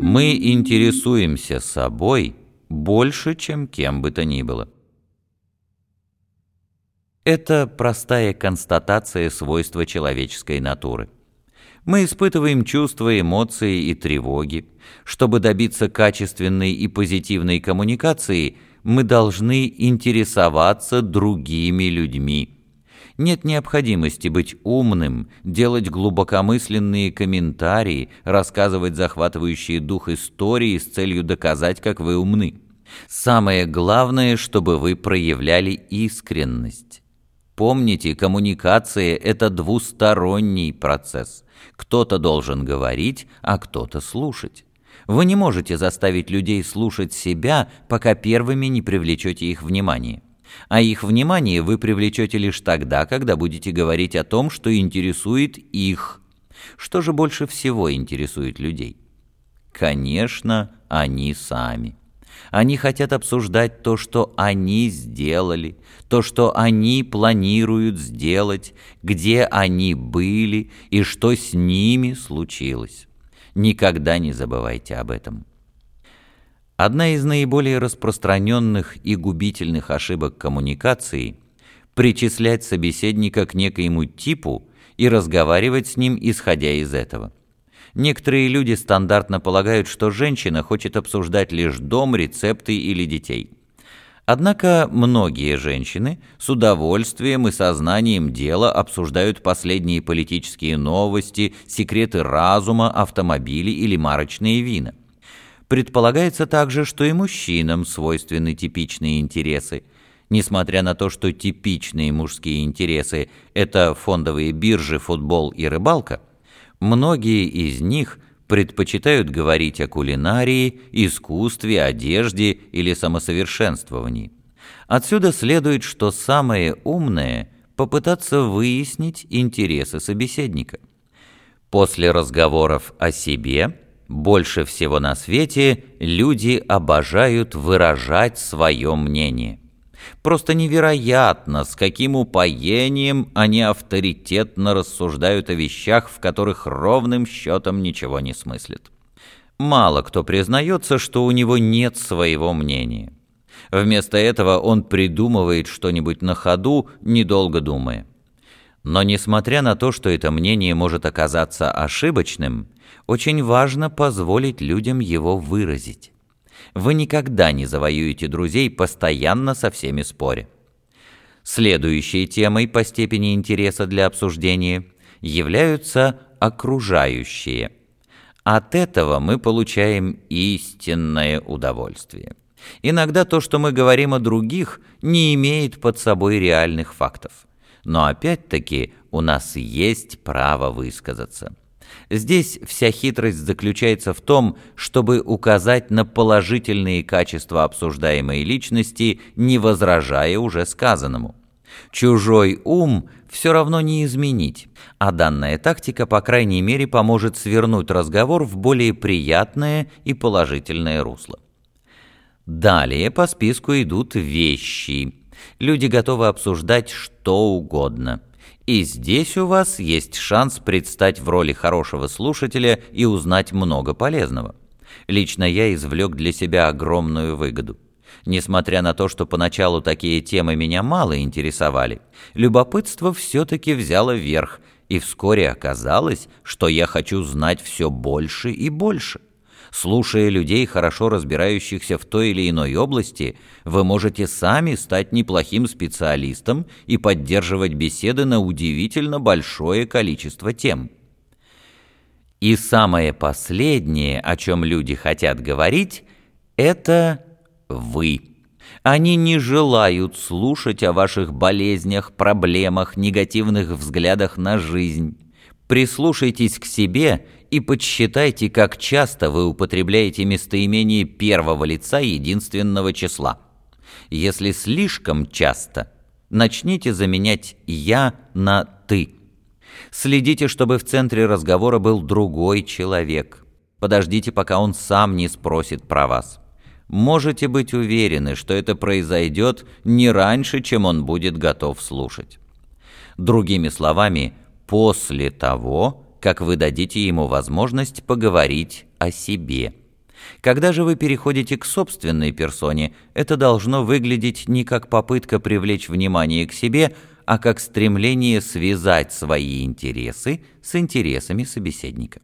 Мы интересуемся собой больше, чем кем бы то ни было. Это простая констатация свойства человеческой натуры. Мы испытываем чувства, эмоции и тревоги. Чтобы добиться качественной и позитивной коммуникации, мы должны интересоваться другими людьми. Нет необходимости быть умным, делать глубокомысленные комментарии, рассказывать захватывающие дух истории с целью доказать, как вы умны. Самое главное, чтобы вы проявляли искренность. Помните, коммуникация – это двусторонний процесс. Кто-то должен говорить, а кто-то слушать. Вы не можете заставить людей слушать себя, пока первыми не привлечете их внимание а их внимание вы привлечете лишь тогда, когда будете говорить о том, что интересует их. Что же больше всего интересует людей? Конечно, они сами. Они хотят обсуждать то, что они сделали, то, что они планируют сделать, где они были и что с ними случилось. Никогда не забывайте об этом. Одна из наиболее распространенных и губительных ошибок коммуникации – причислять собеседника к некоему типу и разговаривать с ним, исходя из этого. Некоторые люди стандартно полагают, что женщина хочет обсуждать лишь дом, рецепты или детей. Однако многие женщины с удовольствием и сознанием дела обсуждают последние политические новости, секреты разума, автомобили или марочные вина. Предполагается также, что и мужчинам свойственны типичные интересы. Несмотря на то, что типичные мужские интересы – это фондовые биржи, футбол и рыбалка, многие из них предпочитают говорить о кулинарии, искусстве, одежде или самосовершенствовании. Отсюда следует, что самое умное – попытаться выяснить интересы собеседника. После разговоров о себе – больше всего на свете люди обожают выражать свое мнение. Просто невероятно, с каким упоением они авторитетно рассуждают о вещах, в которых ровным счетом ничего не смыслят. Мало кто признается, что у него нет своего мнения. Вместо этого он придумывает что-нибудь на ходу, недолго думая. Но несмотря на то, что это мнение может оказаться ошибочным, очень важно позволить людям его выразить. Вы никогда не завоюете друзей, постоянно со всеми споря. Следующей темой по степени интереса для обсуждения являются окружающие. От этого мы получаем истинное удовольствие. Иногда то, что мы говорим о других, не имеет под собой реальных фактов. Но опять-таки у нас есть право высказаться. Здесь вся хитрость заключается в том, чтобы указать на положительные качества обсуждаемой личности, не возражая уже сказанному. Чужой ум все равно не изменить, а данная тактика, по крайней мере, поможет свернуть разговор в более приятное и положительное русло. Далее по списку идут вещи. Люди готовы обсуждать что угодно – и здесь у вас есть шанс предстать в роли хорошего слушателя и узнать много полезного. Лично я извлек для себя огромную выгоду. Несмотря на то, что поначалу такие темы меня мало интересовали, любопытство все-таки взяло верх, и вскоре оказалось, что я хочу знать все больше и больше. Слушая людей, хорошо разбирающихся в той или иной области, вы можете сами стать неплохим специалистом и поддерживать беседы на удивительно большое количество тем. И самое последнее, о чем люди хотят говорить, это вы. Они не желают слушать о ваших болезнях, проблемах, негативных взглядах на жизнь. Прислушайтесь к себе и подсчитайте, как часто вы употребляете местоимение первого лица единственного числа. Если слишком часто, начните заменять «я» на «ты». Следите, чтобы в центре разговора был другой человек. Подождите, пока он сам не спросит про вас. Можете быть уверены, что это произойдет не раньше, чем он будет готов слушать. Другими словами, после того, как вы дадите ему возможность поговорить о себе. Когда же вы переходите к собственной персоне, это должно выглядеть не как попытка привлечь внимание к себе, а как стремление связать свои интересы с интересами собеседника.